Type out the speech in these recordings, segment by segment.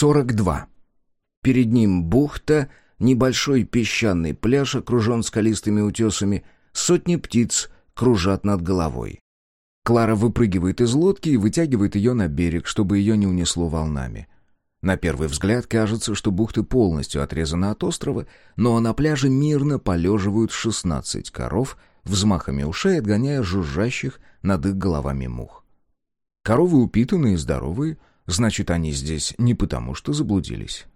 42. Перед ним бухта, небольшой песчаный пляж, окружен скалистыми утесами, сотни птиц кружат над головой. Клара выпрыгивает из лодки и вытягивает ее на берег, чтобы ее не унесло волнами. На первый взгляд кажется, что бухта полностью отрезана от острова, но на пляже мирно полеживают 16 коров, взмахами ушей отгоняя жужжащих над их головами мух. Коровы упитанные и здоровые, значит, они здесь не потому, что заблудились.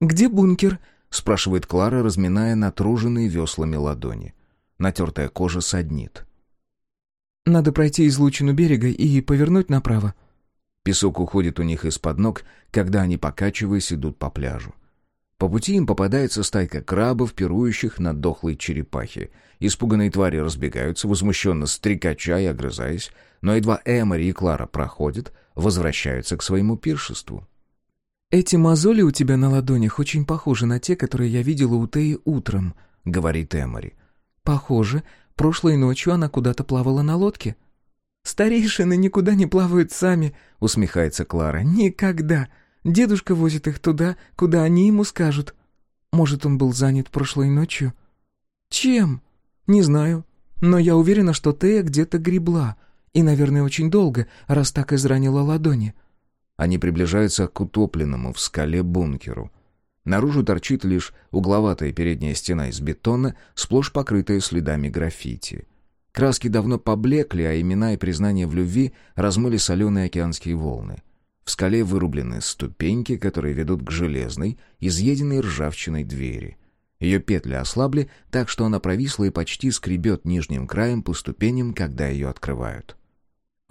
«Где бункер?» — спрашивает Клара, разминая натруженные веслами ладони. Натертая кожа саднит. «Надо пройти излучину берега и повернуть направо». Песок уходит у них из-под ног, когда они, покачиваясь, идут по пляжу. По пути им попадается стайка крабов, пирующих на дохлой черепахе. Испуганные твари разбегаются, возмущенно стрекача и огрызаясь, но едва Эмори и Клара проходят, возвращаются к своему пиршеству. «Эти мозоли у тебя на ладонях очень похожи на те, которые я видела у Теи утром», — говорит Эмори. «Похоже, прошлой ночью она куда-то плавала на лодке». «Старейшины никуда не плавают сами», — усмехается Клара. «Никогда. Дедушка возит их туда, куда они ему скажут». «Может, он был занят прошлой ночью?» «Чем?» «Не знаю. Но я уверена, что Тея где-то гребла. И, наверное, очень долго, раз так изранила ладони». Они приближаются к утопленному в скале бункеру. Наружу торчит лишь угловатая передняя стена из бетона, сплошь покрытая следами граффити. Краски давно поблекли, а имена и признания в любви размыли соленые океанские волны. В скале вырублены ступеньки, которые ведут к железной, изъеденной ржавчиной двери. Ее петли ослабли, так что она провисла и почти скребет нижним краем по ступеням, когда ее открывают.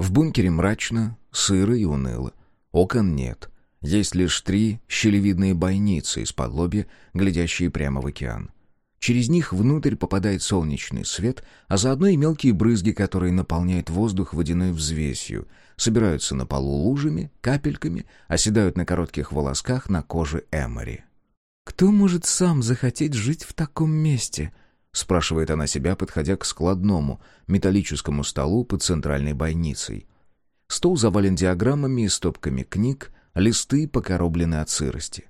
В бункере мрачно, сыро и уныло. Окон нет. Есть лишь три щелевидные бойницы из-под лобья, глядящие прямо в океан. Через них внутрь попадает солнечный свет, а заодно и мелкие брызги, которые наполняют воздух водяной взвесью, собираются на полу лужами, капельками, оседают на коротких волосках на коже Эмори. «Кто может сам захотеть жить в таком месте?» — спрашивает она себя, подходя к складному, металлическому столу под центральной бойницей. Стол завален диаграммами и стопками книг, листы покороблены от сырости.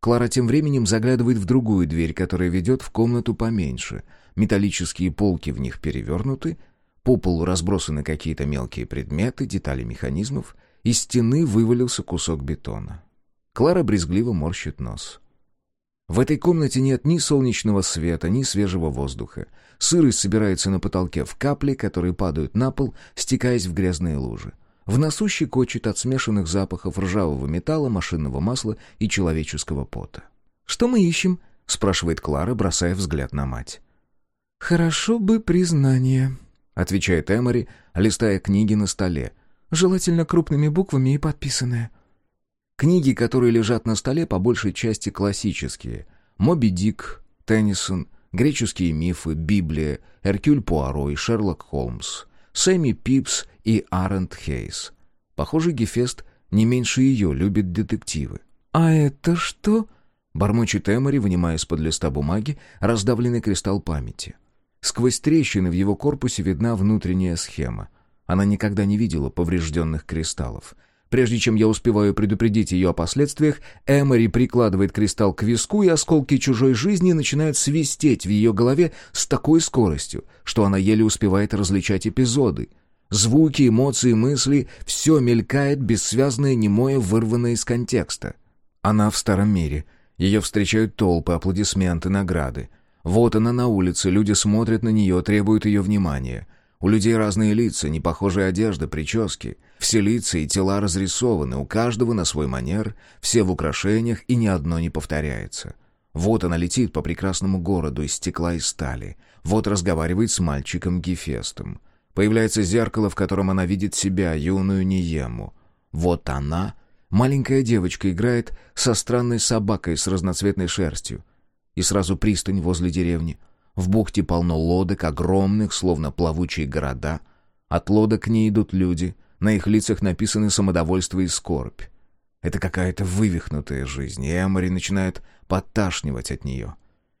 Клара тем временем заглядывает в другую дверь, которая ведет в комнату поменьше. Металлические полки в них перевернуты, по полу разбросаны какие-то мелкие предметы, детали механизмов, из стены вывалился кусок бетона. Клара брезгливо морщит нос. В этой комнате нет ни солнечного света, ни свежего воздуха. Сырость собирается на потолке в капли, которые падают на пол, стекаясь в грязные лужи. В носу щекочет от смешанных запахов ржавого металла, машинного масла и человеческого пота. «Что мы ищем?» — спрашивает Клара, бросая взгляд на мать. «Хорошо бы признание», — отвечает Эмори, листая книги на столе. «Желательно крупными буквами и подписанное». Книги, которые лежат на столе, по большей части классические. «Моби Дик», «Теннисон», «Греческие мифы», «Библия», «Эркюль Пуаро» и «Шерлок Холмс», «Сэмми Пипс» и Арент Хейс. Похоже, Гефест не меньше ее любит детективы. «А это что?» — бормочет Эмори, вынимая из-под листа бумаги раздавленный кристалл памяти. Сквозь трещины в его корпусе видна внутренняя схема. Она никогда не видела поврежденных кристаллов. Прежде чем я успеваю предупредить ее о последствиях, Эмори прикладывает кристалл к виску, и осколки чужой жизни начинают свистеть в ее голове с такой скоростью, что она еле успевает различать эпизоды — Звуки, эмоции, мысли — все мелькает, бессвязное, немое, вырванное из контекста. Она в старом мире. Ее встречают толпы, аплодисменты, награды. Вот она на улице, люди смотрят на нее, требуют ее внимания. У людей разные лица, непохожие одежда, прически. Все лица и тела разрисованы, у каждого на свой манер, все в украшениях, и ни одно не повторяется. Вот она летит по прекрасному городу из стекла и стали. Вот разговаривает с мальчиком Гефестом. Появляется зеркало, в котором она видит себя, юную Ниему. Вот она, маленькая девочка, играет со странной собакой с разноцветной шерстью. И сразу пристань возле деревни. В бухте полно лодок, огромных, словно плавучие города. От лодок к ней идут люди. На их лицах написаны самодовольство и скорбь. Это какая-то вывихнутая жизнь, и Эмори начинает подташнивать от нее.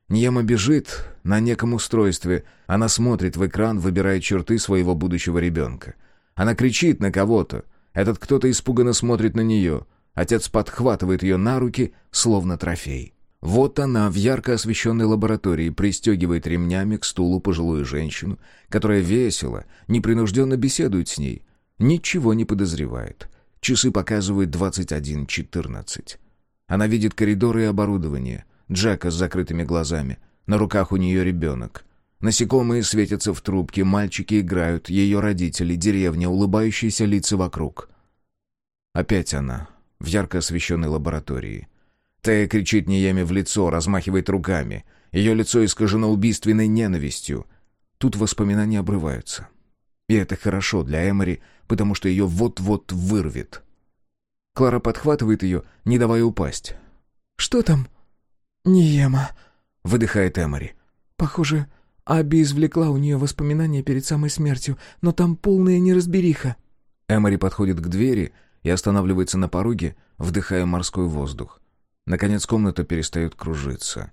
Ньема бежит на неком устройстве. Она смотрит в экран, выбирая черты своего будущего ребенка. Она кричит на кого-то. Этот кто-то испуганно смотрит на нее. Отец подхватывает ее на руки, словно трофей. Вот она в ярко освещенной лаборатории пристегивает ремнями к стулу пожилую женщину, которая весело, непринужденно беседует с ней. Ничего не подозревает. Часы показывают 21.14. Она видит коридоры и оборудование. Джека с закрытыми глазами. На руках у нее ребенок. Насекомые светятся в трубке, мальчики играют, ее родители, деревня, улыбающиеся лица вокруг. Опять она, в ярко освещенной лаборатории. Тея кричит Ниеме в лицо, размахивает руками. Ее лицо искажено убийственной ненавистью. Тут воспоминания обрываются. И это хорошо для Эмори, потому что ее вот-вот вырвет. Клара подхватывает ее, не давая упасть. «Что там?» «Ниема», — выдыхает Эмори. «Похоже, Аби извлекла у нее воспоминания перед самой смертью, но там полная неразбериха». Эмори подходит к двери и останавливается на пороге, вдыхая морской воздух. Наконец комната перестает кружиться.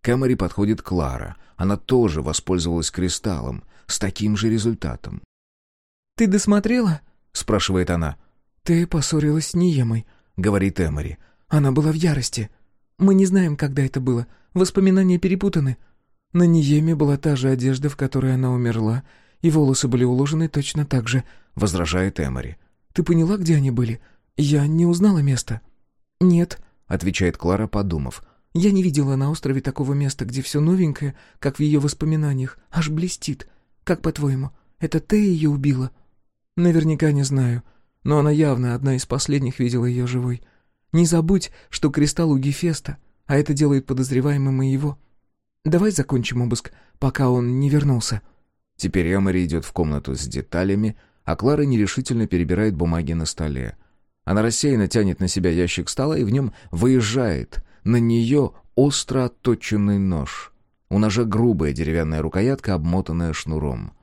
К Эмори подходит Клара. Она тоже воспользовалась кристаллом, с таким же результатом. «Ты досмотрела?» — спрашивает она. «Ты поссорилась с Ниемой», — говорит Эмори. «Она была в ярости. Мы не знаем, когда это было. Воспоминания перепутаны. На Ниеме была та же одежда, в которой она умерла, и волосы были уложены точно так же», — возражает Эмори. «Ты поняла, где они были? Я не узнала места». «Нет», — отвечает Клара, подумав. «Я не видела на острове такого места, где все новенькое, как в ее воспоминаниях, аж блестит. Как по-твоему, это ты ее убила?» «Наверняка не знаю, но она явно одна из последних видела ее живой. Не забудь, что кристалл у Гефеста, а это делает подозреваемым и его». Давай закончим обыск, пока он не вернулся». Теперь Эмори идет в комнату с деталями, а Клара нерешительно перебирает бумаги на столе. Она рассеянно тянет на себя ящик стола и в нем выезжает. На нее остро отточенный нож. У ножа грубая деревянная рукоятка, обмотанная шнуром.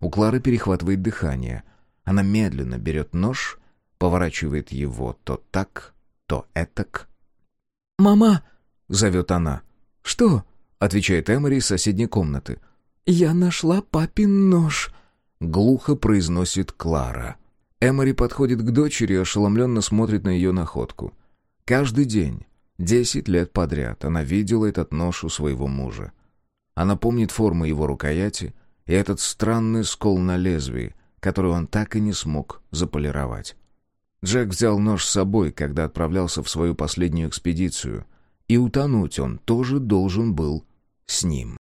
У Клары перехватывает дыхание. Она медленно берет нож, поворачивает его то так, то этак. «Мама!» — зовет она. «Что?» отвечает Эмори из соседней комнаты. «Я нашла папин нож», — глухо произносит Клара. Эмори подходит к дочери и ошеломленно смотрит на ее находку. Каждый день, десять лет подряд, она видела этот нож у своего мужа. Она помнит форму его рукояти и этот странный скол на лезвии, который он так и не смог заполировать. Джек взял нож с собой, когда отправлялся в свою последнюю экспедицию, и утонуть он тоже должен был с ним.